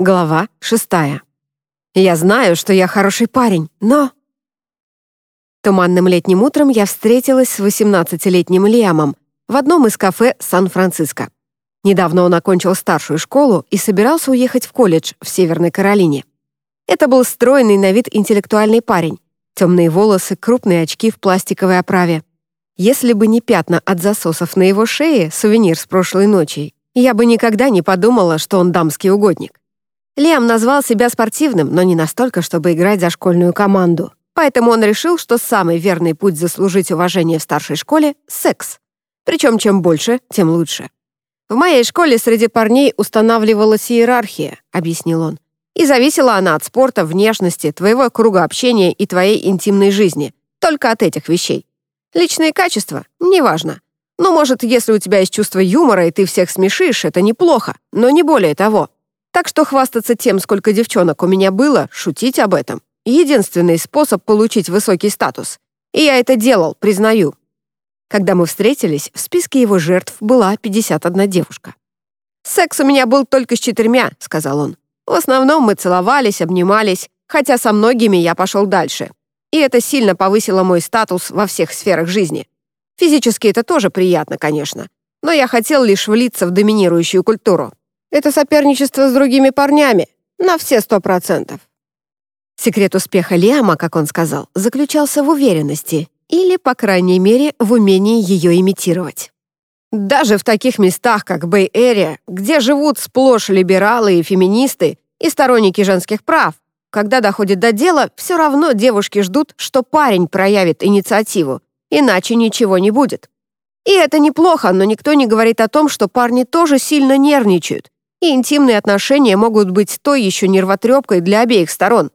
Глава шестая. Я знаю, что я хороший парень, но... Туманным летним утром я встретилась с 18-летним Лиамом в одном из кафе Сан-Франциско. Недавно он окончил старшую школу и собирался уехать в колледж в Северной Каролине. Это был стройный на вид интеллектуальный парень. Темные волосы, крупные очки в пластиковой оправе. Если бы не пятна от засосов на его шее, сувенир с прошлой ночи, я бы никогда не подумала, что он дамский угодник. Лиам назвал себя спортивным, но не настолько, чтобы играть за школьную команду. Поэтому он решил, что самый верный путь заслужить уважение в старшей школе — секс. Причем чем больше, тем лучше. «В моей школе среди парней устанавливалась иерархия», — объяснил он. «И зависела она от спорта, внешности, твоего круга общения и твоей интимной жизни. Только от этих вещей. Личные качества — неважно. Ну, может, если у тебя есть чувство юмора, и ты всех смешишь, это неплохо, но не более того. Так что хвастаться тем, сколько девчонок у меня было, шутить об этом — единственный способ получить высокий статус. И я это делал, признаю. Когда мы встретились, в списке его жертв была 51 девушка. «Секс у меня был только с четырьмя», — сказал он. «В основном мы целовались, обнимались, хотя со многими я пошел дальше. И это сильно повысило мой статус во всех сферах жизни. Физически это тоже приятно, конечно. Но я хотел лишь влиться в доминирующую культуру. Это соперничество с другими парнями. На все сто процентов. Секрет успеха Лиама, как он сказал, заключался в уверенности или, по крайней мере, в умении ее имитировать. Даже в таких местах, как Бэй-Эрия, где живут сплошь либералы и феминисты и сторонники женских прав, когда доходит до дела, все равно девушки ждут, что парень проявит инициативу, иначе ничего не будет. И это неплохо, но никто не говорит о том, что парни тоже сильно нервничают и интимные отношения могут быть той еще нервотрепкой для обеих сторон.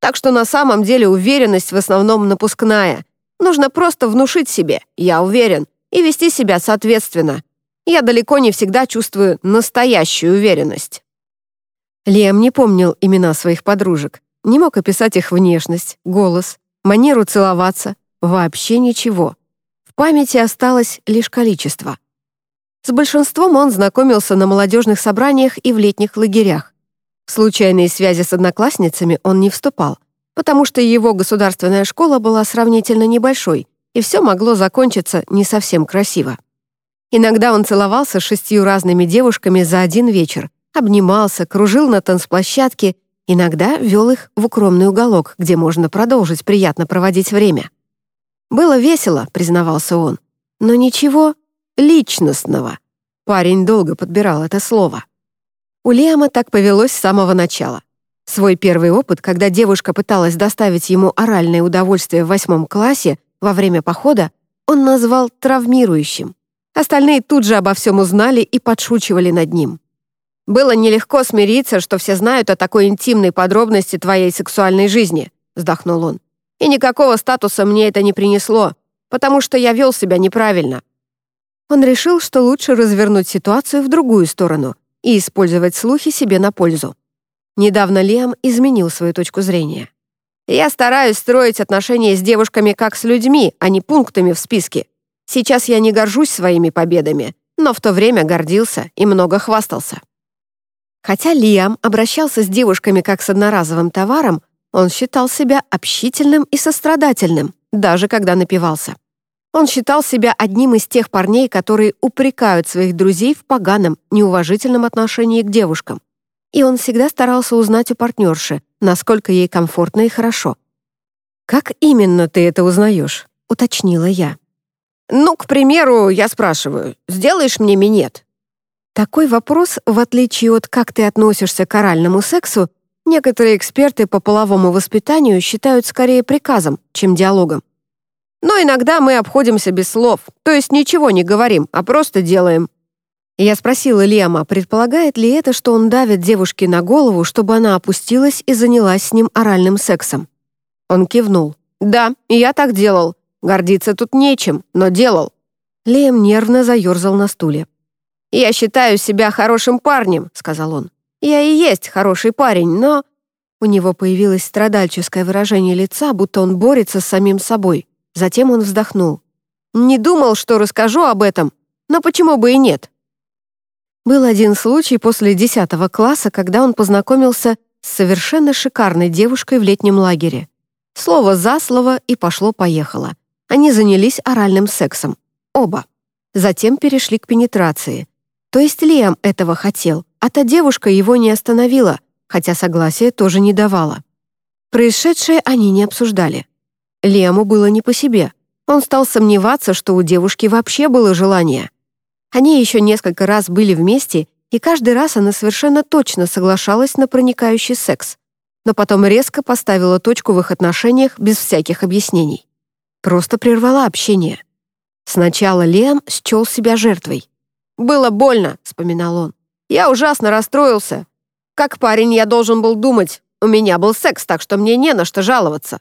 Так что на самом деле уверенность в основном напускная. Нужно просто внушить себе «я уверен» и вести себя соответственно. Я далеко не всегда чувствую настоящую уверенность. Лиам не помнил имена своих подружек, не мог описать их внешность, голос, манеру целоваться, вообще ничего. В памяти осталось лишь количество. С большинством он знакомился на молодежных собраниях и в летних лагерях. В случайные связи с одноклассницами он не вступал, потому что его государственная школа была сравнительно небольшой, и все могло закончиться не совсем красиво. Иногда он целовался с шестью разными девушками за один вечер, обнимался, кружил на танцплощадке, иногда вел их в укромный уголок, где можно продолжить приятно проводить время. «Было весело», — признавался он, «но ничего личностного. Парень долго подбирал это слово. У Лиама так повелось с самого начала. Свой первый опыт, когда девушка пыталась доставить ему оральное удовольствие в восьмом классе во время похода, он назвал травмирующим. Остальные тут же обо всем узнали и подшучивали над ним. «Было нелегко смириться, что все знают о такой интимной подробности твоей сексуальной жизни», вздохнул он. «И никакого статуса мне это не принесло, потому что я вел себя неправильно он решил, что лучше развернуть ситуацию в другую сторону и использовать слухи себе на пользу. Недавно Лиам изменил свою точку зрения. «Я стараюсь строить отношения с девушками как с людьми, а не пунктами в списке. Сейчас я не горжусь своими победами, но в то время гордился и много хвастался». Хотя Лиам обращался с девушками как с одноразовым товаром, он считал себя общительным и сострадательным, даже когда напивался. Он считал себя одним из тех парней, которые упрекают своих друзей в поганом, неуважительном отношении к девушкам. И он всегда старался узнать у партнерши, насколько ей комфортно и хорошо. «Как именно ты это узнаешь?» — уточнила я. «Ну, к примеру, я спрашиваю, сделаешь мне минет?» Такой вопрос, в отличие от «как ты относишься к оральному сексу», некоторые эксперты по половому воспитанию считают скорее приказом, чем диалогом. Но иногда мы обходимся без слов, то есть ничего не говорим, а просто делаем. Я спросила Лема, предполагает ли это, что он давит девушке на голову, чтобы она опустилась и занялась с ним оральным сексом. Он кивнул. «Да, я так делал. Гордиться тут нечем, но делал». Лем нервно заерзал на стуле. «Я считаю себя хорошим парнем», — сказал он. «Я и есть хороший парень, но...» У него появилось страдальческое выражение лица, будто он борется с самим собой. Затем он вздохнул. «Не думал, что расскажу об этом, но почему бы и нет?» Был один случай после 10 класса, когда он познакомился с совершенно шикарной девушкой в летнем лагере. Слово за слово и пошло-поехало. Они занялись оральным сексом. Оба. Затем перешли к пенетрации. То есть Лиам этого хотел, а та девушка его не остановила, хотя согласия тоже не давала. Происшедшее они не обсуждали. Лиаму было не по себе. Он стал сомневаться, что у девушки вообще было желание. Они еще несколько раз были вместе, и каждый раз она совершенно точно соглашалась на проникающий секс, но потом резко поставила точку в их отношениях без всяких объяснений. Просто прервала общение. Сначала Лиам счел себя жертвой. «Было больно», — вспоминал он. «Я ужасно расстроился. Как парень я должен был думать. У меня был секс, так что мне не на что жаловаться.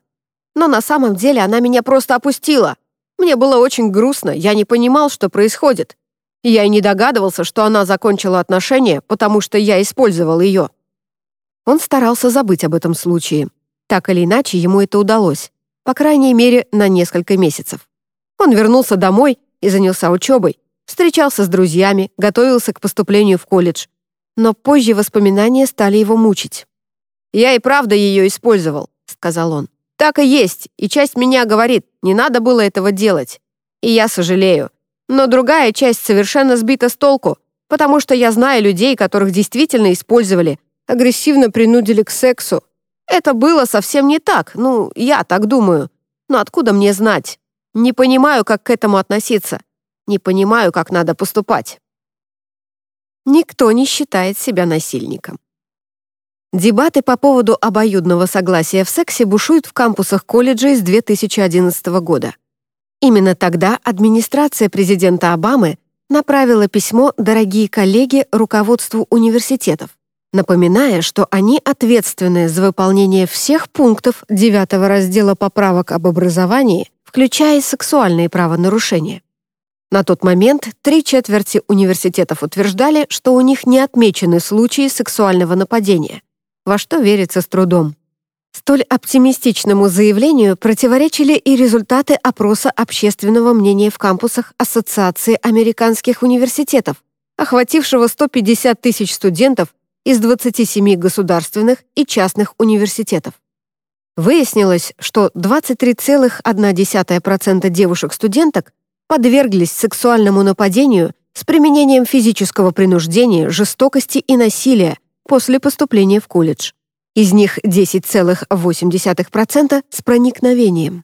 Но на самом деле она меня просто опустила. Мне было очень грустно, я не понимал, что происходит. Я и не догадывался, что она закончила отношения, потому что я использовал ее». Он старался забыть об этом случае. Так или иначе, ему это удалось. По крайней мере, на несколько месяцев. Он вернулся домой и занялся учебой, встречался с друзьями, готовился к поступлению в колледж. Но позже воспоминания стали его мучить. «Я и правда ее использовал», — сказал он. «Так и есть, и часть меня говорит, не надо было этого делать. И я сожалею. Но другая часть совершенно сбита с толку, потому что я знаю людей, которых действительно использовали, агрессивно принудили к сексу. Это было совсем не так, ну, я так думаю. Но откуда мне знать? Не понимаю, как к этому относиться. Не понимаю, как надо поступать. Никто не считает себя насильником. Дебаты по поводу обоюдного согласия в сексе бушуют в кампусах колледжей с 2011 года. Именно тогда администрация президента Обамы направила письмо «Дорогие коллеги» руководству университетов, напоминая, что они ответственны за выполнение всех пунктов 9 раздела поправок об образовании, включая сексуальные правонарушения. На тот момент три четверти университетов утверждали, что у них не отмечены случаи сексуального нападения, во что верится с трудом. Столь оптимистичному заявлению противоречили и результаты опроса общественного мнения в кампусах Ассоциации американских университетов, охватившего 150 тысяч студентов из 27 государственных и частных университетов. Выяснилось, что 23,1% девушек-студенток подверглись сексуальному нападению с применением физического принуждения, жестокости и насилия после поступления в колледж. Из них 10,8% с проникновением.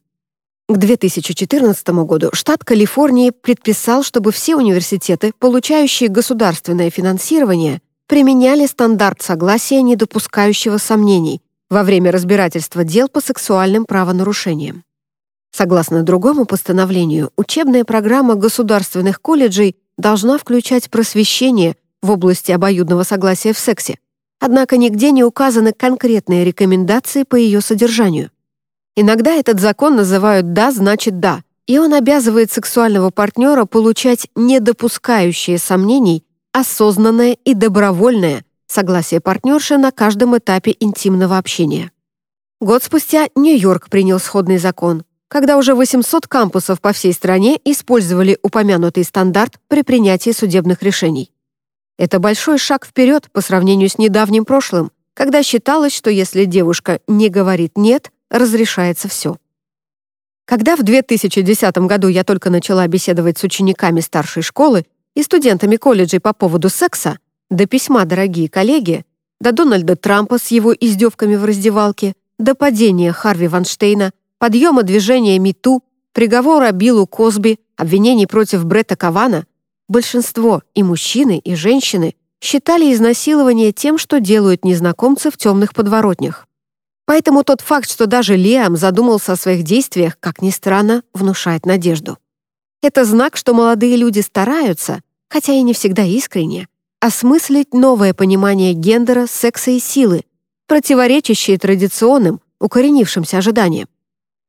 К 2014 году штат Калифорнии предписал, чтобы все университеты, получающие государственное финансирование, применяли стандарт согласия, не допускающего сомнений, во время разбирательства дел по сексуальным правонарушениям. Согласно другому постановлению, учебная программа государственных колледжей должна включать просвещение в области обоюдного согласия в сексе, однако нигде не указаны конкретные рекомендации по ее содержанию. Иногда этот закон называют «да» значит «да», и он обязывает сексуального партнера получать недопускающие сомнений осознанное и добровольное согласие партнерши на каждом этапе интимного общения. Год спустя Нью-Йорк принял сходный закон, когда уже 800 кампусов по всей стране использовали упомянутый стандарт при принятии судебных решений. Это большой шаг вперед по сравнению с недавним прошлым, когда считалось, что если девушка не говорит «нет», разрешается все. Когда в 2010 году я только начала беседовать с учениками старшей школы и студентами колледжей по поводу секса, до письма «Дорогие коллеги», до Дональда Трампа с его издевками в раздевалке, до падения Харви Ванштейна подъема движения МИТУ, приговора Биллу Косби, обвинений против Бретта Кавана, большинство, и мужчины, и женщины, считали изнасилование тем, что делают незнакомцы в темных подворотнях. Поэтому тот факт, что даже Лиам задумался о своих действиях, как ни странно, внушает надежду. Это знак, что молодые люди стараются, хотя и не всегда искренне, осмыслить новое понимание гендера, секса и силы, противоречащие традиционным, укоренившимся ожиданиям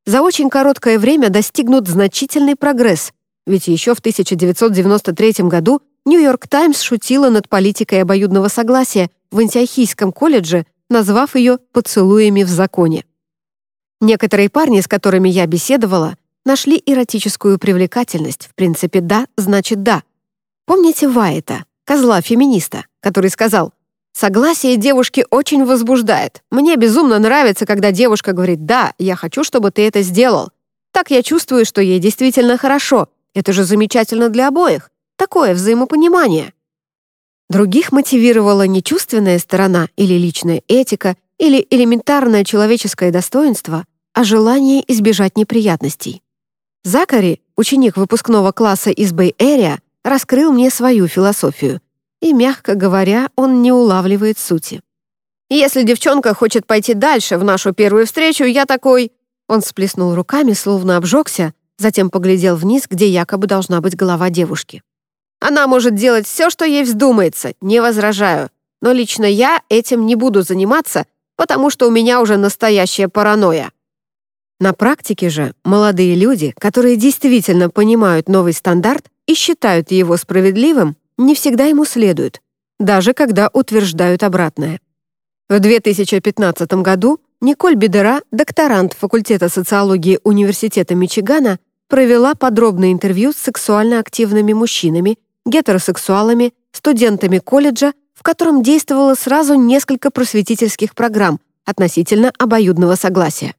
за очень короткое время достигнут значительный прогресс, ведь еще в 1993 году «Нью-Йорк Таймс» шутила над политикой обоюдного согласия в Антиохийском колледже, назвав ее «поцелуями в законе». Некоторые парни, с которыми я беседовала, нашли эротическую привлекательность. В принципе, «да» значит «да». Помните Вайта, козла-феминиста, который сказал «Согласие девушки очень возбуждает. Мне безумно нравится, когда девушка говорит «Да, я хочу, чтобы ты это сделал». Так я чувствую, что ей действительно хорошо. Это же замечательно для обоих. Такое взаимопонимание». Других мотивировала не чувственная сторона или личная этика, или элементарное человеческое достоинство, а желание избежать неприятностей. Закари, ученик выпускного класса из Бэй-Эрия, раскрыл мне свою философию, и, мягко говоря, он не улавливает сути. «Если девчонка хочет пойти дальше в нашу первую встречу, я такой...» Он сплеснул руками, словно обжегся, затем поглядел вниз, где якобы должна быть голова девушки. «Она может делать все, что ей вздумается, не возражаю. Но лично я этим не буду заниматься, потому что у меня уже настоящая паранойя». На практике же молодые люди, которые действительно понимают новый стандарт и считают его справедливым, не всегда ему следуют, даже когда утверждают обратное. В 2015 году Николь Бедера, докторант факультета социологии Университета Мичигана, провела подробное интервью с сексуально активными мужчинами, гетеросексуалами, студентами колледжа, в котором действовало сразу несколько просветительских программ относительно обоюдного согласия.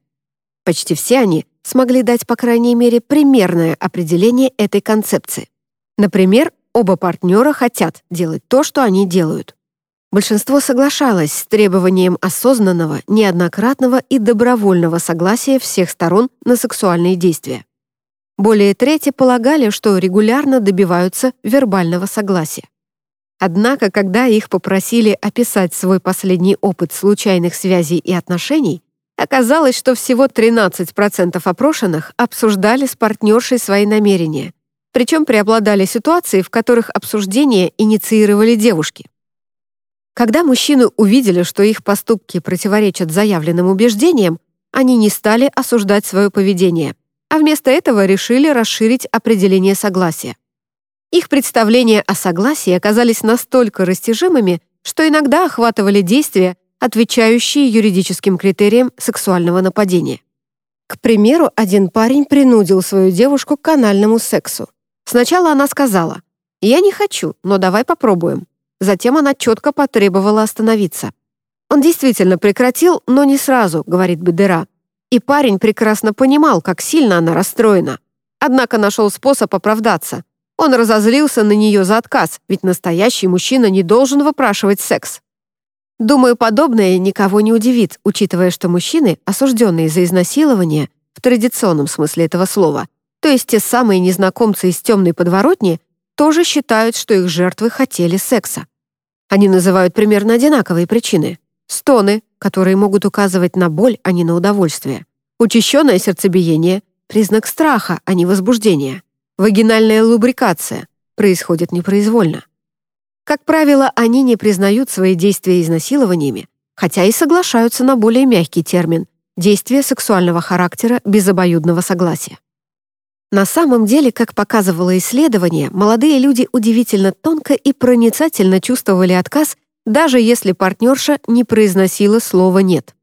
Почти все они смогли дать, по крайней мере, примерное определение этой концепции. Например, оба партнера хотят делать то, что они делают. Большинство соглашалось с требованием осознанного, неоднократного и добровольного согласия всех сторон на сексуальные действия. Более трети полагали, что регулярно добиваются вербального согласия. Однако, когда их попросили описать свой последний опыт случайных связей и отношений, Оказалось, что всего 13% опрошенных обсуждали с партнершей свои намерения, причем преобладали ситуации, в которых обсуждение инициировали девушки. Когда мужчины увидели, что их поступки противоречат заявленным убеждениям, они не стали осуждать свое поведение, а вместо этого решили расширить определение согласия. Их представления о согласии оказались настолько растяжимыми, что иногда охватывали действия, отвечающие юридическим критериям сексуального нападения. К примеру, один парень принудил свою девушку к канальному сексу. Сначала она сказала «Я не хочу, но давай попробуем». Затем она четко потребовала остановиться. Он действительно прекратил, но не сразу, говорит Бедера. И парень прекрасно понимал, как сильно она расстроена. Однако нашел способ оправдаться. Он разозлился на нее за отказ, ведь настоящий мужчина не должен выпрашивать секс. Думаю, подобное никого не удивит, учитывая, что мужчины, осужденные за изнасилование, в традиционном смысле этого слова, то есть те самые незнакомцы из темной подворотни, тоже считают, что их жертвы хотели секса. Они называют примерно одинаковые причины. Стоны, которые могут указывать на боль, а не на удовольствие. Учащенное сердцебиение — признак страха, а не возбуждения. Вагинальная лубрикация происходит непроизвольно. Как правило, они не признают свои действия изнасилованиями, хотя и соглашаются на более мягкий термин — действия сексуального характера без обоюдного согласия. На самом деле, как показывало исследование, молодые люди удивительно тонко и проницательно чувствовали отказ, даже если партнерша не произносила слово «нет».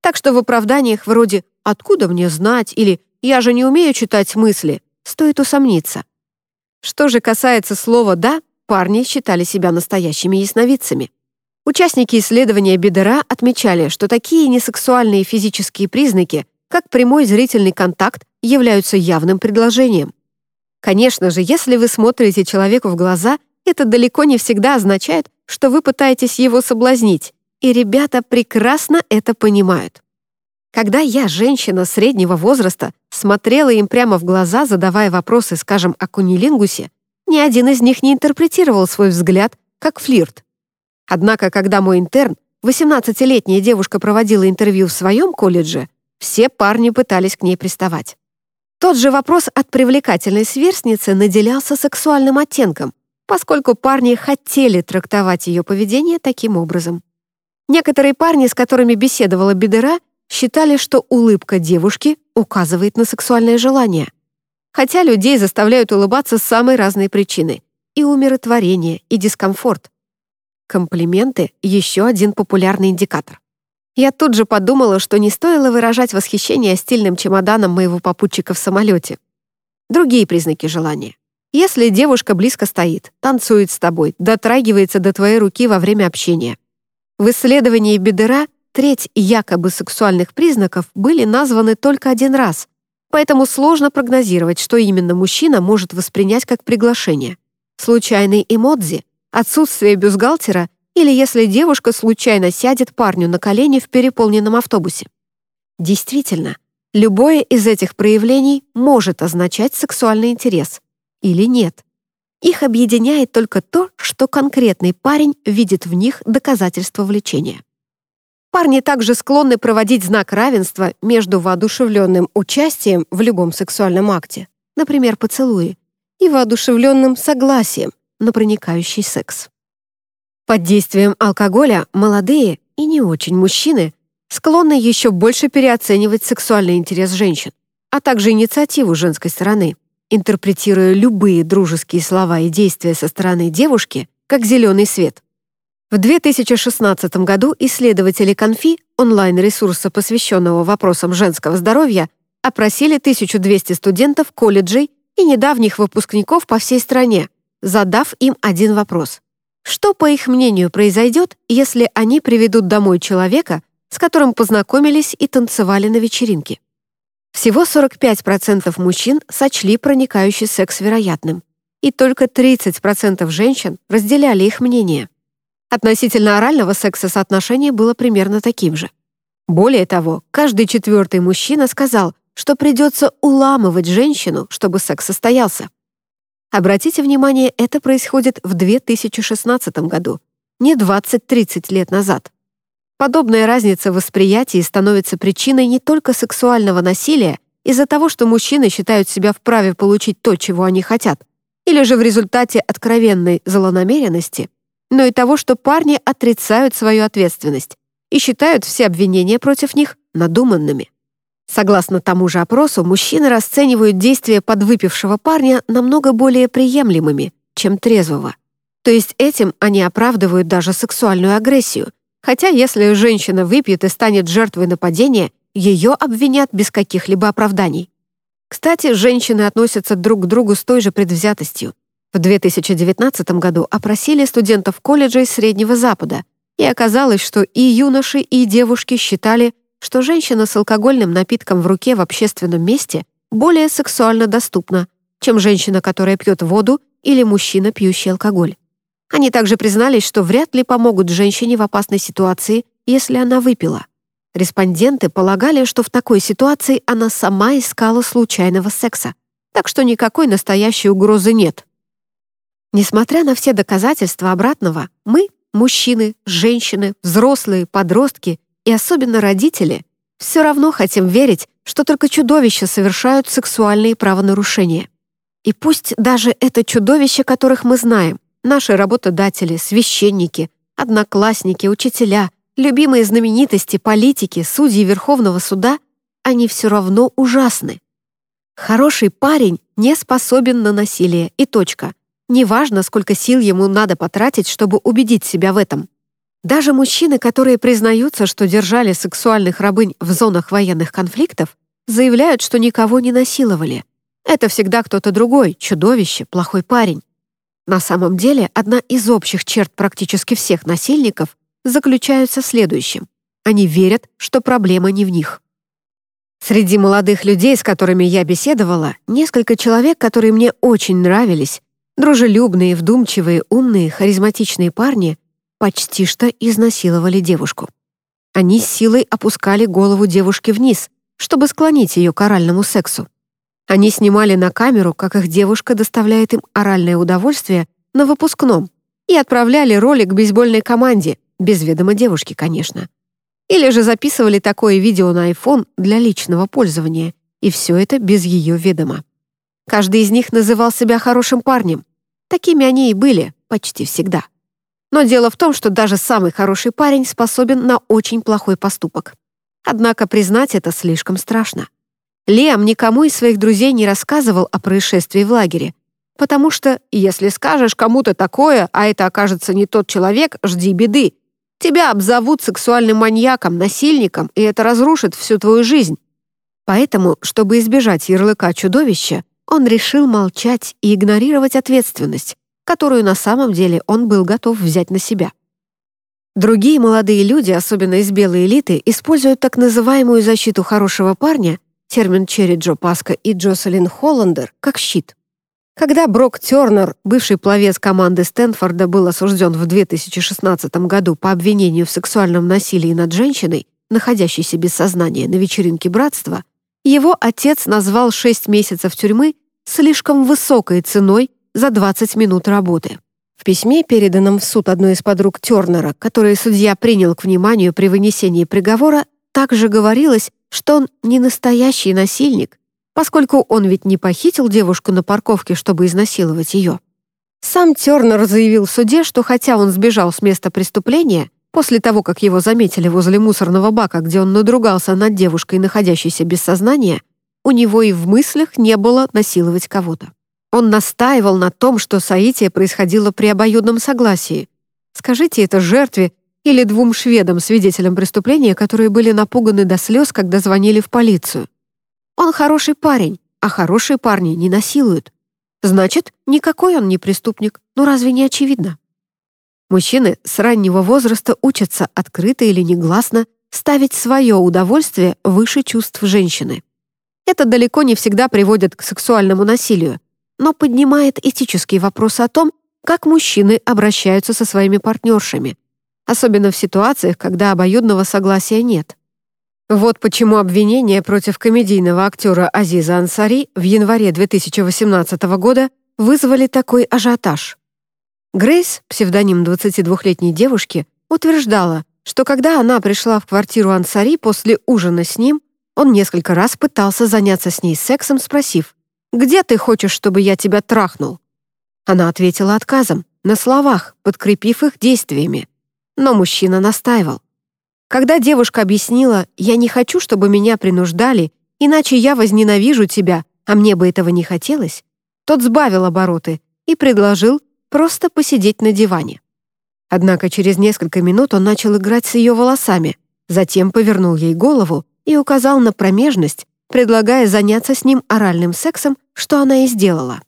Так что в оправданиях вроде «откуда мне знать» или «я же не умею читать мысли» стоит усомниться. Что же касается слова «да», парни считали себя настоящими ясновидцами. Участники исследования Бедера отмечали, что такие несексуальные физические признаки, как прямой зрительный контакт, являются явным предложением. Конечно же, если вы смотрите человеку в глаза, это далеко не всегда означает, что вы пытаетесь его соблазнить, и ребята прекрасно это понимают. Когда я, женщина среднего возраста, смотрела им прямо в глаза, задавая вопросы, скажем, о кунилингусе, ни один из них не интерпретировал свой взгляд как флирт. Однако, когда мой интерн, 18-летняя девушка, проводила интервью в своем колледже, все парни пытались к ней приставать. Тот же вопрос от привлекательной сверстницы наделялся сексуальным оттенком, поскольку парни хотели трактовать ее поведение таким образом. Некоторые парни, с которыми беседовала Бедера, считали, что улыбка девушки указывает на сексуальное желание — Хотя людей заставляют улыбаться с самой разной причины. И умиротворение, и дискомфорт. Комплименты — еще один популярный индикатор. Я тут же подумала, что не стоило выражать восхищение стильным чемоданом моего попутчика в самолете. Другие признаки желания. Если девушка близко стоит, танцует с тобой, дотрагивается до твоей руки во время общения. В исследовании Бедера треть якобы сексуальных признаков были названы только один раз, поэтому сложно прогнозировать, что именно мужчина может воспринять как приглашение. Случайный эмодзи, отсутствие бюстгальтера или если девушка случайно сядет парню на колени в переполненном автобусе. Действительно, любое из этих проявлений может означать сексуальный интерес или нет. Их объединяет только то, что конкретный парень видит в них доказательство влечения. Парни также склонны проводить знак равенства между воодушевленным участием в любом сексуальном акте, например, поцелуи, и воодушевленным согласием на проникающий секс. Под действием алкоголя молодые и не очень мужчины склонны еще больше переоценивать сексуальный интерес женщин, а также инициативу женской стороны, интерпретируя любые дружеские слова и действия со стороны девушки как зеленый свет. В 2016 году исследователи Конфи, онлайн-ресурса, посвященного вопросам женского здоровья, опросили 1200 студентов колледжей и недавних выпускников по всей стране, задав им один вопрос. Что, по их мнению, произойдет, если они приведут домой человека, с которым познакомились и танцевали на вечеринке? Всего 45% мужчин сочли проникающий секс вероятным, и только 30% женщин разделяли их мнение. Относительно орального секса соотношение было примерно таким же. Более того, каждый четвертый мужчина сказал, что придется уламывать женщину, чтобы секс состоялся. Обратите внимание, это происходит в 2016 году, не 20-30 лет назад. Подобная разница в восприятии становится причиной не только сексуального насилия из-за того, что мужчины считают себя вправе получить то, чего они хотят, или же в результате откровенной злонамеренности, но и того, что парни отрицают свою ответственность и считают все обвинения против них надуманными. Согласно тому же опросу, мужчины расценивают действия подвыпившего парня намного более приемлемыми, чем трезвого. То есть этим они оправдывают даже сексуальную агрессию, хотя если женщина выпьет и станет жертвой нападения, ее обвинят без каких-либо оправданий. Кстати, женщины относятся друг к другу с той же предвзятостью. В 2019 году опросили студентов колледжей Среднего Запада, и оказалось, что и юноши, и девушки считали, что женщина с алкогольным напитком в руке в общественном месте более сексуально доступна, чем женщина, которая пьет воду или мужчина, пьющий алкоголь. Они также признались, что вряд ли помогут женщине в опасной ситуации, если она выпила. Респонденты полагали, что в такой ситуации она сама искала случайного секса, так что никакой настоящей угрозы нет. Несмотря на все доказательства обратного, мы, мужчины, женщины, взрослые, подростки и особенно родители, все равно хотим верить, что только чудовища совершают сексуальные правонарушения. И пусть даже это чудовища, которых мы знаем, наши работодатели, священники, одноклассники, учителя, любимые знаменитости, политики, судьи Верховного суда, они все равно ужасны. Хороший парень не способен на насилие, и точка. Неважно, сколько сил ему надо потратить, чтобы убедить себя в этом. Даже мужчины, которые признаются, что держали сексуальных рабынь в зонах военных конфликтов, заявляют, что никого не насиловали. Это всегда кто-то другой, чудовище, плохой парень. На самом деле, одна из общих черт практически всех насильников заключается в следующем. Они верят, что проблема не в них. Среди молодых людей, с которыми я беседовала, несколько человек, которые мне очень нравились, дружелюбные, вдумчивые, умные, харизматичные парни, почти что изнасиловали девушку. Они с силой опускали голову девушки вниз, чтобы склонить ее к оральному сексу. Они снимали на камеру, как их девушка доставляет им оральное удовольствие на выпускном и отправляли ролик бейсбольной команде, без ведома девушки, конечно. Или же записывали такое видео на iPhone для личного пользования, и все это без ее ведома. Каждый из них называл себя хорошим парнем. Такими они и были почти всегда. Но дело в том, что даже самый хороший парень способен на очень плохой поступок. Однако признать это слишком страшно. Лиам никому из своих друзей не рассказывал о происшествии в лагере, потому что, если скажешь кому-то такое, а это окажется не тот человек, жди беды. Тебя обзовут сексуальным маньяком, насильником, и это разрушит всю твою жизнь. Поэтому, чтобы избежать ярлыка чудовища, он решил молчать и игнорировать ответственность, которую на самом деле он был готов взять на себя. Другие молодые люди, особенно из белой элиты, используют так называемую защиту хорошего парня, термин Черри Джо Паска и Джоселин Холландер, как щит. Когда Брок Тернер, бывший пловец команды Стэнфорда, был осужден в 2016 году по обвинению в сексуальном насилии над женщиной, находящейся без сознания на вечеринке братства, его отец назвал 6 месяцев тюрьмы слишком высокой ценой за 20 минут работы. В письме, переданном в суд одной из подруг Тернера, которое судья принял к вниманию при вынесении приговора, также говорилось, что он не настоящий насильник, поскольку он ведь не похитил девушку на парковке, чтобы изнасиловать ее. Сам Тернер заявил в суде, что хотя он сбежал с места преступления, после того, как его заметили возле мусорного бака, где он надругался над девушкой, находящейся без сознания, у него и в мыслях не было насиловать кого-то. Он настаивал на том, что соитие происходило при обоюдном согласии. Скажите это жертве или двум шведам, свидетелям преступления, которые были напуганы до слез, когда звонили в полицию. Он хороший парень, а хорошие парни не насилуют. Значит, никакой он не преступник. Ну разве не очевидно? Мужчины с раннего возраста учатся открыто или негласно ставить свое удовольствие выше чувств женщины. Это далеко не всегда приводит к сексуальному насилию, но поднимает этические вопросы о том, как мужчины обращаются со своими партнершами, особенно в ситуациях, когда обоюдного согласия нет. Вот почему обвинения против комедийного актера Азиза Ансари в январе 2018 года вызвали такой ажиотаж. Грейс, псевдоним 22-летней девушки, утверждала, что когда она пришла в квартиру Ансари после ужина с ним, он несколько раз пытался заняться с ней сексом, спросив, «Где ты хочешь, чтобы я тебя трахнул?» Она ответила отказом, на словах, подкрепив их действиями. Но мужчина настаивал. Когда девушка объяснила «я не хочу, чтобы меня принуждали, иначе я возненавижу тебя, а мне бы этого не хотелось», тот сбавил обороты и предложил просто посидеть на диване. Однако через несколько минут он начал играть с ее волосами, затем повернул ей голову и указал на промежность, предлагая заняться с ним оральным сексом, что она и сделала.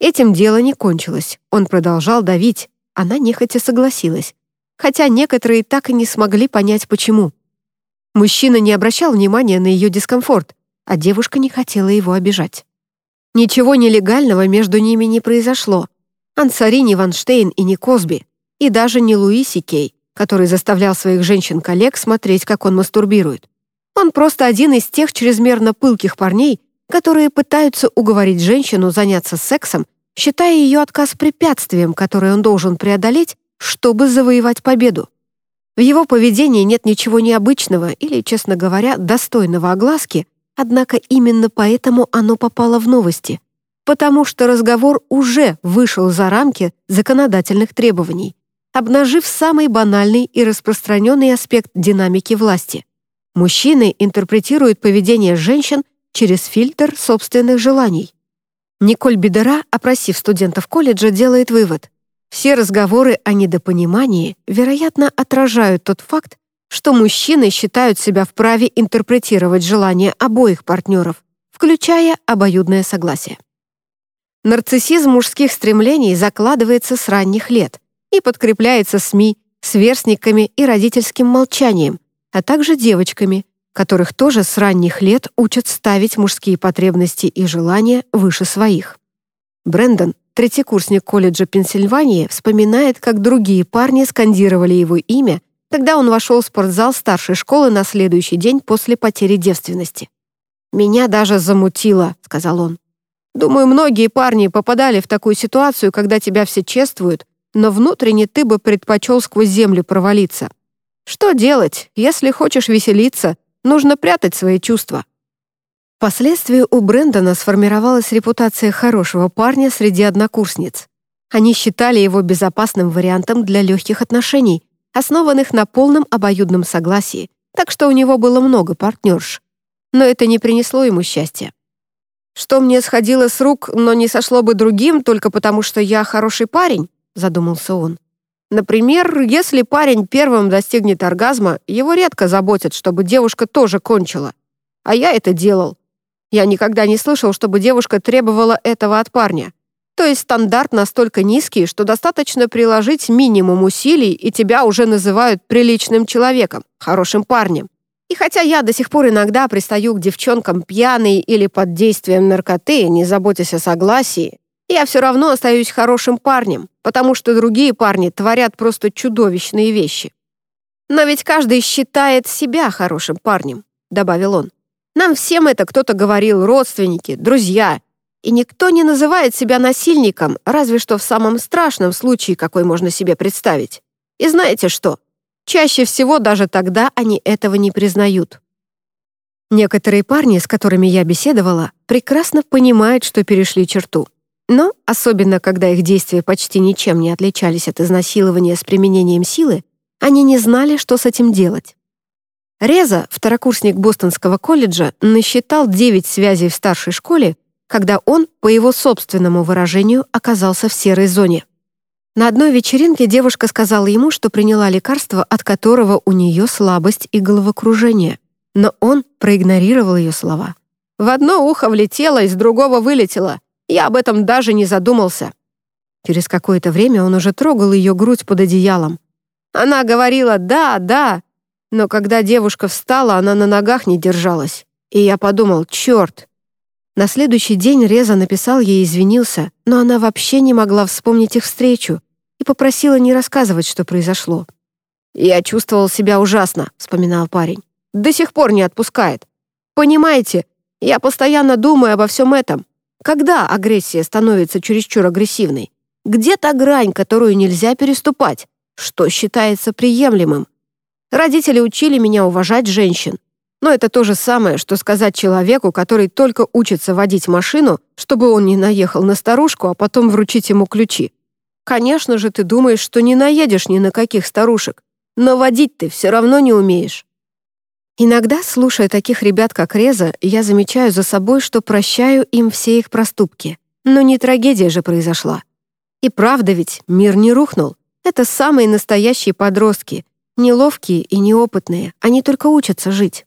Этим дело не кончилось. Он продолжал давить, она нехотя согласилась, хотя некоторые так и не смогли понять, почему. Мужчина не обращал внимания на ее дискомфорт, а девушка не хотела его обижать. Ничего нелегального между ними не произошло. Ансари не Ванштейн и не Косби, и даже не Луиси Кей, который заставлял своих женщин-коллег смотреть, как он мастурбирует. Он просто один из тех чрезмерно пылких парней, которые пытаются уговорить женщину заняться сексом, считая ее отказ препятствием, которое он должен преодолеть, чтобы завоевать победу. В его поведении нет ничего необычного или, честно говоря, достойного огласки, однако именно поэтому оно попало в новости, потому что разговор уже вышел за рамки законодательных требований, обнажив самый банальный и распространенный аспект динамики власти — Мужчины интерпретируют поведение женщин через фильтр собственных желаний. Николь Бедера, опросив студентов колледжа, делает вывод. Все разговоры о недопонимании, вероятно, отражают тот факт, что мужчины считают себя вправе интерпретировать желания обоих партнеров, включая обоюдное согласие. Нарциссизм мужских стремлений закладывается с ранних лет и подкрепляется СМИ, сверстниками и родительским молчанием, а также девочками, которых тоже с ранних лет учат ставить мужские потребности и желания выше своих. Брэндон, третьекурсник колледжа Пенсильвании, вспоминает, как другие парни скандировали его имя, когда он вошел в спортзал старшей школы на следующий день после потери девственности. «Меня даже замутило», — сказал он. «Думаю, многие парни попадали в такую ситуацию, когда тебя все чествуют, но внутренне ты бы предпочел сквозь землю провалиться. Что делать, если хочешь веселиться, нужно прятать свои чувства. Впоследствии у Брэндона сформировалась репутация хорошего парня среди однокурсниц. Они считали его безопасным вариантом для легких отношений, основанных на полном обоюдном согласии, так что у него было много партнерш. Но это не принесло ему счастья. «Что мне сходило с рук, но не сошло бы другим, только потому что я хороший парень?» задумался он. Например, если парень первым достигнет оргазма, его редко заботят, чтобы девушка тоже кончила. А я это делал. Я никогда не слышал, чтобы девушка требовала этого от парня. То есть стандарт настолько низкий, что достаточно приложить минимум усилий, и тебя уже называют приличным человеком, хорошим парнем. И хотя я до сих пор иногда пристаю к девчонкам пьяной или под действием наркоты, не заботясь о согласии, я все равно остаюсь хорошим парнем, потому что другие парни творят просто чудовищные вещи. «Но ведь каждый считает себя хорошим парнем», — добавил он. «Нам всем это кто-то говорил, родственники, друзья, и никто не называет себя насильником, разве что в самом страшном случае, какой можно себе представить. И знаете что? Чаще всего даже тогда они этого не признают. Некоторые парни, с которыми я беседовала, прекрасно понимают, что перешли черту. Но, особенно когда их действия почти ничем не отличались от изнасилования с применением силы, они не знали, что с этим делать. Реза, второкурсник Бостонского колледжа, насчитал 9 связей в старшей школе, когда он, по его собственному выражению, оказался в серой зоне. На одной вечеринке девушка сказала ему, что приняла лекарство, от которого у нее слабость и головокружение. Но он проигнорировал ее слова. «В одно ухо влетело, из другого вылетело. Я об этом даже не задумался». Через какое-то время он уже трогал ее грудь под одеялом. Она говорила «да, да», но когда девушка встала, она на ногах не держалась. И я подумал «черт, на следующий день Реза написал ей извинился, но она вообще не могла вспомнить их встречу и попросила не рассказывать, что произошло. «Я чувствовал себя ужасно», — вспоминал парень. «До сих пор не отпускает. Понимаете, я постоянно думаю обо всем этом. Когда агрессия становится чересчур агрессивной? Где та грань, которую нельзя переступать? Что считается приемлемым? Родители учили меня уважать женщин, но это то же самое, что сказать человеку, который только учится водить машину, чтобы он не наехал на старушку, а потом вручить ему ключи. Конечно же, ты думаешь, что не наедешь ни на каких старушек, но водить ты все равно не умеешь. Иногда, слушая таких ребят, как Реза, я замечаю за собой, что прощаю им все их проступки. Но не трагедия же произошла. И правда ведь, мир не рухнул. Это самые настоящие подростки, неловкие и неопытные, они только учатся жить.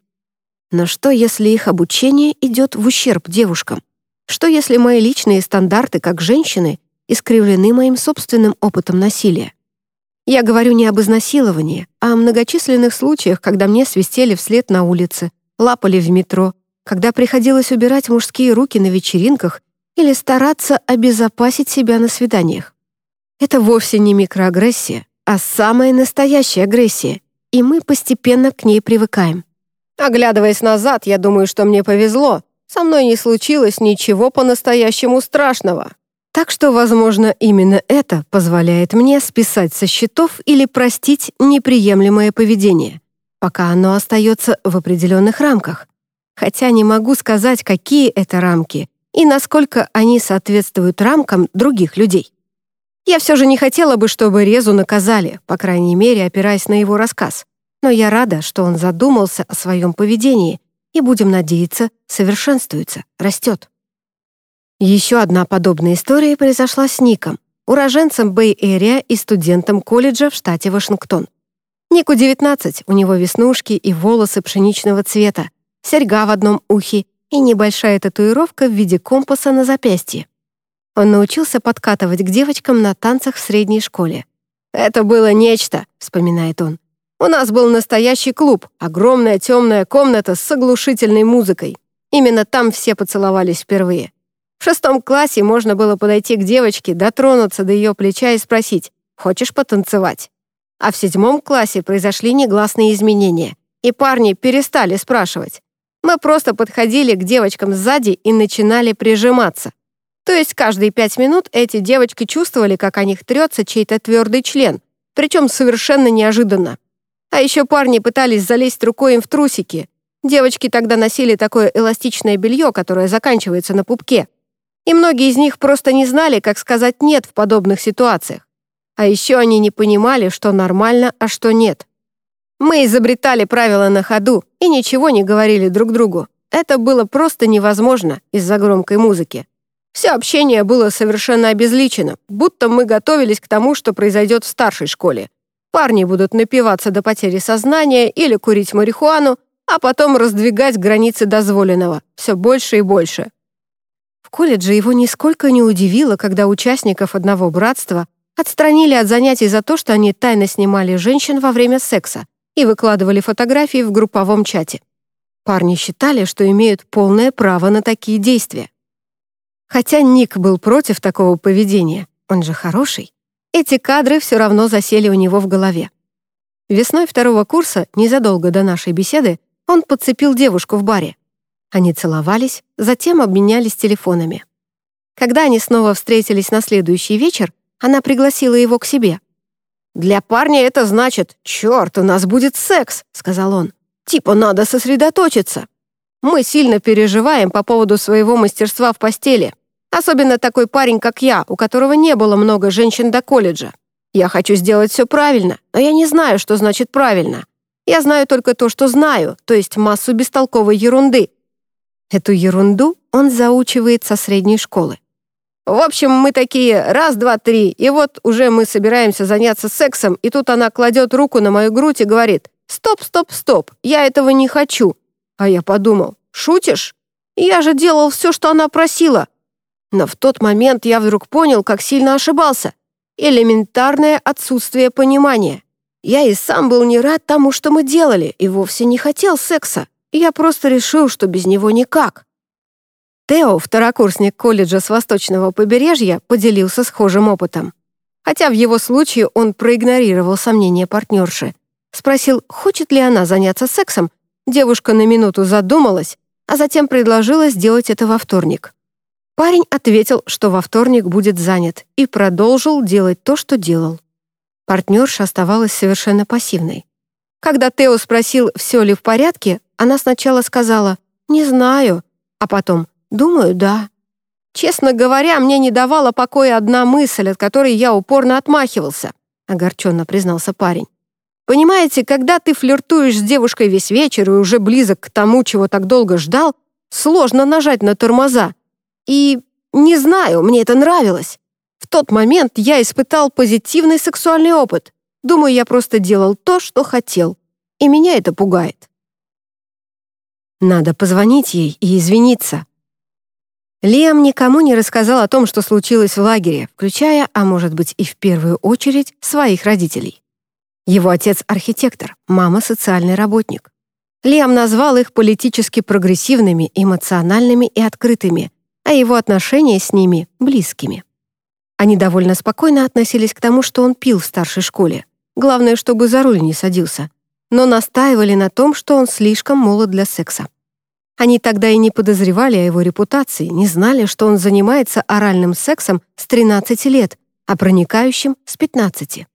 Но что, если их обучение идет в ущерб девушкам? Что, если мои личные стандарты как женщины искривлены моим собственным опытом насилия? Я говорю не об изнасиловании, а о многочисленных случаях, когда мне свистели вслед на улице, лапали в метро, когда приходилось убирать мужские руки на вечеринках или стараться обезопасить себя на свиданиях. Это вовсе не микроагрессия, а самая настоящая агрессия, и мы постепенно к ней привыкаем. Оглядываясь назад, я думаю, что мне повезло. Со мной не случилось ничего по-настоящему страшного. Так что, возможно, именно это позволяет мне списать со счетов или простить неприемлемое поведение, пока оно остается в определенных рамках. Хотя не могу сказать, какие это рамки и насколько они соответствуют рамкам других людей. Я все же не хотела бы, чтобы Резу наказали, по крайней мере, опираясь на его рассказ но я рада, что он задумался о своем поведении и, будем надеяться, совершенствуется, растет. Еще одна подобная история произошла с Ником, уроженцем Бэй-Эрия и студентом колледжа в штате Вашингтон. Нику 19, у него веснушки и волосы пшеничного цвета, серьга в одном ухе и небольшая татуировка в виде компаса на запястье. Он научился подкатывать к девочкам на танцах в средней школе. «Это было нечто», — вспоминает он. У нас был настоящий клуб, огромная темная комната с оглушительной музыкой. Именно там все поцеловались впервые. В шестом классе можно было подойти к девочке, дотронуться до ее плеча и спросить «Хочешь потанцевать?». А в седьмом классе произошли негласные изменения, и парни перестали спрашивать. Мы просто подходили к девочкам сзади и начинали прижиматься. То есть каждые пять минут эти девочки чувствовали, как о них трется чей-то твердый член, причем совершенно неожиданно. А еще парни пытались залезть рукой им в трусики. Девочки тогда носили такое эластичное белье, которое заканчивается на пупке. И многие из них просто не знали, как сказать «нет» в подобных ситуациях. А еще они не понимали, что нормально, а что нет. Мы изобретали правила на ходу и ничего не говорили друг другу. Это было просто невозможно из-за громкой музыки. Все общение было совершенно обезличено, будто мы готовились к тому, что произойдет в старшей школе. Парни будут напиваться до потери сознания или курить марихуану, а потом раздвигать границы дозволенного все больше и больше. В колледже его нисколько не удивило, когда участников одного братства отстранили от занятий за то, что они тайно снимали женщин во время секса и выкладывали фотографии в групповом чате. Парни считали, что имеют полное право на такие действия. Хотя Ник был против такого поведения, он же хороший, эти кадры все равно засели у него в голове. Весной второго курса, незадолго до нашей беседы, он подцепил девушку в баре. Они целовались, затем обменялись телефонами. Когда они снова встретились на следующий вечер, она пригласила его к себе. «Для парня это значит, черт, у нас будет секс», — сказал он. «Типа надо сосредоточиться. Мы сильно переживаем по поводу своего мастерства в постели. Особенно такой парень, как я, у которого не было много женщин до колледжа. Я хочу сделать все правильно, но я не знаю, что значит правильно. Я знаю только то, что знаю, то есть массу бестолковой ерунды. Эту ерунду он заучивает со средней школы. В общем, мы такие раз, два, три, и вот уже мы собираемся заняться сексом, и тут она кладет руку на мою грудь и говорит «Стоп, стоп, стоп, я этого не хочу». А я подумал «Шутишь? Я же делал все, что она просила». Но в тот момент я вдруг понял, как сильно ошибался. Элементарное отсутствие понимания. Я и сам был не рад тому, что мы делали, и вовсе не хотел секса. Я просто решил, что без него никак. Тео, второкурсник колледжа с восточного побережья, поделился схожим опытом. Хотя в его случае он проигнорировал сомнения партнерши. Спросил, хочет ли она заняться сексом. Девушка на минуту задумалась, а затем предложила сделать это во вторник. Парень ответил, что во вторник будет занят, и продолжил делать то, что делал. Партнерша оставалась совершенно пассивной. Когда Тео спросил, все ли в порядке, она сначала сказала «не знаю», а потом «думаю, да». Честно говоря, мне не давала покоя одна мысль, от которой я упорно отмахивался, огорченно признался парень. Понимаете, когда ты флиртуешь с девушкой весь вечер и уже близок к тому, чего так долго ждал, сложно нажать на тормоза, и не знаю, мне это нравилось. В тот момент я испытал позитивный сексуальный опыт. Думаю, я просто делал то, что хотел. И меня это пугает. Надо позвонить ей и извиниться. Лиам никому не рассказал о том, что случилось в лагере, включая, а может быть и в первую очередь, своих родителей. Его отец — архитектор, мама — социальный работник. Лиам назвал их политически прогрессивными, эмоциональными и открытыми, а его отношения с ними — близкими. Они довольно спокойно относились к тому, что он пил в старшей школе. Главное, чтобы за руль не садился. Но настаивали на том, что он слишком молод для секса. Они тогда и не подозревали о его репутации, не знали, что он занимается оральным сексом с 13 лет, а проникающим с 15.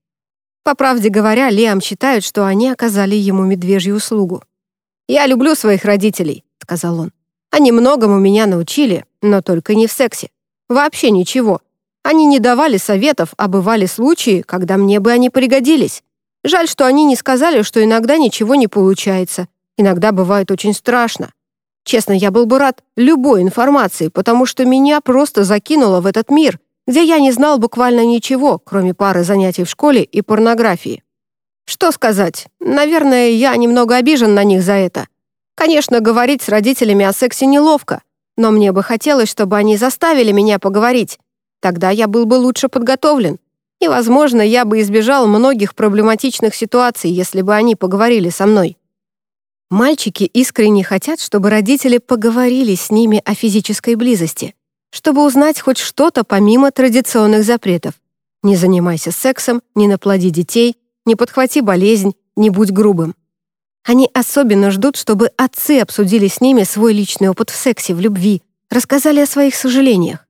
По правде говоря, Лиам считает, что они оказали ему медвежью услугу. «Я люблю своих родителей», — сказал он. Они многому меня научили, но только не в сексе. Вообще ничего. Они не давали советов, а бывали случаи, когда мне бы они пригодились. Жаль, что они не сказали, что иногда ничего не получается. Иногда бывает очень страшно. Честно, я был бы рад любой информации, потому что меня просто закинуло в этот мир, где я не знал буквально ничего, кроме пары занятий в школе и порнографии. Что сказать? Наверное, я немного обижен на них за это. Конечно, говорить с родителями о сексе неловко, но мне бы хотелось, чтобы они заставили меня поговорить. Тогда я был бы лучше подготовлен. И, возможно, я бы избежал многих проблематичных ситуаций, если бы они поговорили со мной. Мальчики искренне хотят, чтобы родители поговорили с ними о физической близости, чтобы узнать хоть что-то помимо традиционных запретов. Не занимайся сексом, не наплоди детей, не подхвати болезнь, не будь грубым. Они особенно ждут, чтобы отцы обсудили с ними свой личный опыт в сексе, в любви, рассказали о своих сожалениях.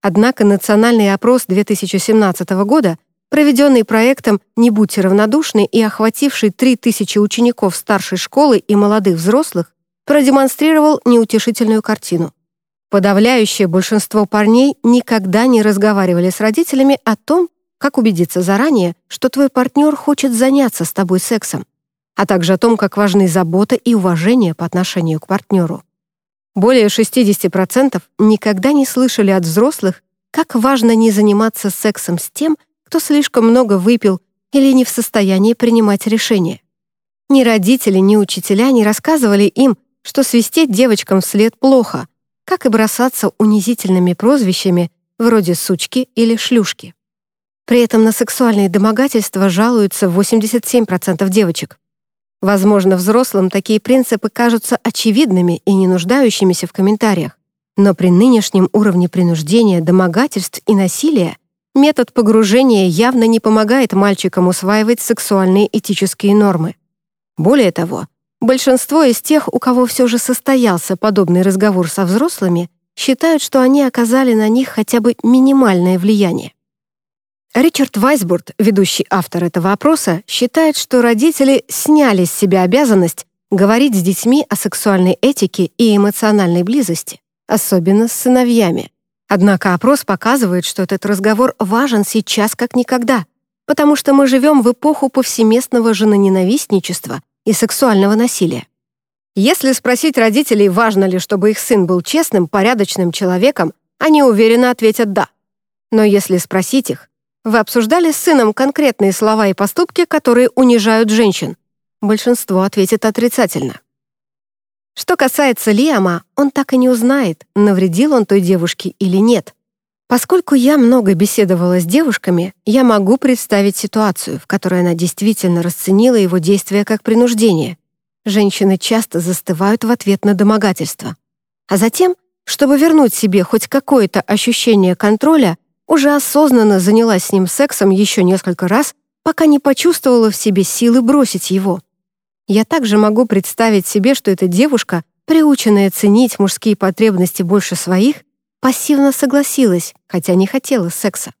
Однако национальный опрос 2017 года, проведенный проектом «Не будьте равнодушны» и охвативший 3000 учеников старшей школы и молодых взрослых, продемонстрировал неутешительную картину. Подавляющее большинство парней никогда не разговаривали с родителями о том, как убедиться заранее, что твой партнер хочет заняться с тобой сексом а также о том, как важны забота и уважение по отношению к партнеру. Более 60% никогда не слышали от взрослых, как важно не заниматься сексом с тем, кто слишком много выпил или не в состоянии принимать решения. Ни родители, ни учителя не рассказывали им, что свистеть девочкам вслед плохо, как и бросаться унизительными прозвищами вроде «сучки» или «шлюшки». При этом на сексуальные домогательства жалуются 87% девочек. Возможно, взрослым такие принципы кажутся очевидными и не нуждающимися в комментариях. Но при нынешнем уровне принуждения, домогательств и насилия метод погружения явно не помогает мальчикам усваивать сексуальные этические нормы. Более того, большинство из тех, у кого все же состоялся подобный разговор со взрослыми, считают, что они оказали на них хотя бы минимальное влияние. Ричард Вайсбурд, ведущий автор этого опроса, считает, что родители сняли с себя обязанность говорить с детьми о сексуальной этике и эмоциональной близости, особенно с сыновьями. Однако опрос показывает, что этот разговор важен сейчас как никогда, потому что мы живем в эпоху повсеместного женоненавистничества и сексуального насилия. Если спросить родителей, важно ли, чтобы их сын был честным, порядочным человеком, они уверенно ответят «да». Но если спросить их, вы обсуждали с сыном конкретные слова и поступки, которые унижают женщин? Большинство ответит отрицательно. Что касается Лиама, он так и не узнает, навредил он той девушке или нет. Поскольку я много беседовала с девушками, я могу представить ситуацию, в которой она действительно расценила его действия как принуждение. Женщины часто застывают в ответ на домогательство. А затем, чтобы вернуть себе хоть какое-то ощущение контроля, уже осознанно занялась с ним сексом еще несколько раз, пока не почувствовала в себе силы бросить его. Я также могу представить себе, что эта девушка, приученная ценить мужские потребности больше своих, пассивно согласилась, хотя не хотела секса.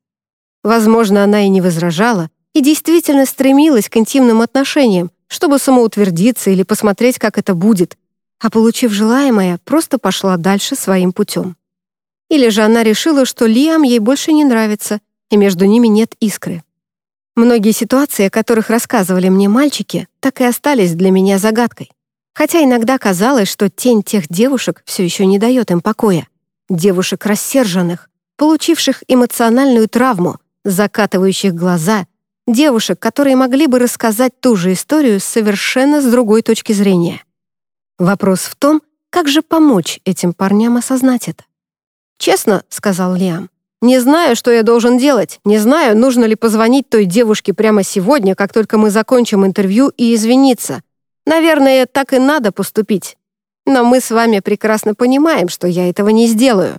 Возможно, она и не возражала, и действительно стремилась к интимным отношениям, чтобы самоутвердиться или посмотреть, как это будет, а получив желаемое, просто пошла дальше своим путем. Или же она решила, что Лиам ей больше не нравится, и между ними нет искры. Многие ситуации, о которых рассказывали мне мальчики, так и остались для меня загадкой. Хотя иногда казалось, что тень тех девушек все еще не дает им покоя. Девушек рассерженных, получивших эмоциональную травму, закатывающих глаза, девушек, которые могли бы рассказать ту же историю совершенно с другой точки зрения. Вопрос в том, как же помочь этим парням осознать это. «Честно», — сказал Лиам, «не знаю, что я должен делать. Не знаю, нужно ли позвонить той девушке прямо сегодня, как только мы закончим интервью, и извиниться. Наверное, так и надо поступить. Но мы с вами прекрасно понимаем, что я этого не сделаю».